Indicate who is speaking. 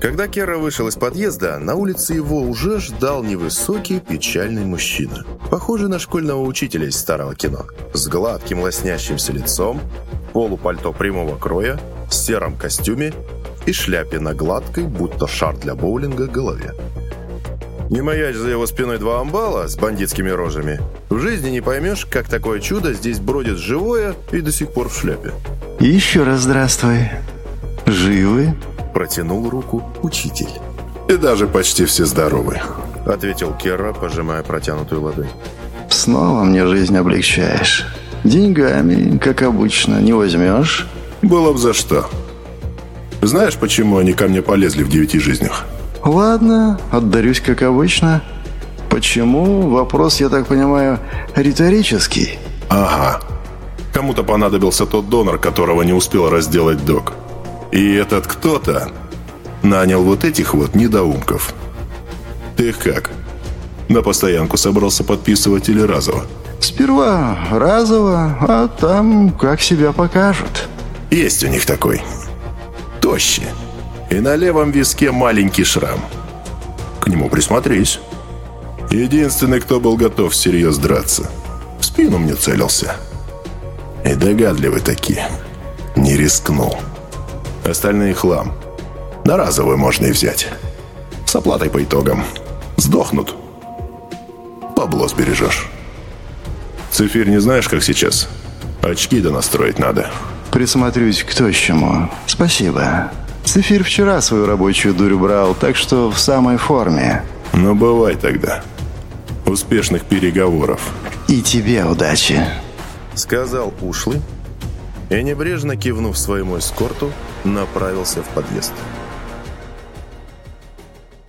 Speaker 1: Когда Кера вышел из подъезда, на улице его уже ждал невысокий печальный мужчина. Похожий на школьного учителя из старого кино. С гладким лоснящимся лицом, полупальто прямого кроя, сером костюме и шляпе на гладкой, будто шар для боулинга, голове. Не маячь за его спиной два амбала с бандитскими рожами. В жизни не поймешь, как такое чудо здесь бродит живое и до сих пор в шляпе.
Speaker 2: Еще раз здравствуй. Живы?
Speaker 1: Протянул руку учитель.
Speaker 3: И даже почти все здоровы.
Speaker 1: Ответил Керра, пожимая протянутую ладонь.
Speaker 2: Снова мне жизнь облегчаешь. Деньгами, как обычно, не возьмешь?
Speaker 3: Было бы за что. Знаешь, почему они ко мне полезли в девяти жизнях?
Speaker 2: Ладно, отдарюсь, как обычно. Почему? Вопрос, я так понимаю, риторический.
Speaker 3: Ага. Кому-то понадобился тот донор, которого не успел разделать док. И этот кто-то нанял вот этих вот недоумков. Ты их как? На постоянку собрался подписывать или разово?
Speaker 2: Сперва разово, а там как себя покажут.
Speaker 3: Есть у них такой. Тощий. И на левом виске маленький шрам. К нему присмотрись. Единственный, кто был готов всерьез драться. В спину мне целился. И догадливый такие. Не рискнул. Остальные хлам. На разовую можно и взять. С оплатой по итогам. Сдохнут. Бабло сбережешь. Цифир не знаешь, как сейчас? Очки да настроить надо.
Speaker 2: Присмотрюсь к тощему. Спасибо. Цифир вчера свою рабочую дурь брал, так что в самой форме.
Speaker 3: Ну, бывай тогда. Успешных переговоров.
Speaker 2: И тебе удачи.
Speaker 1: Сказал ушлый и, небрежно кивнув своему эскорту, направился в подъезд.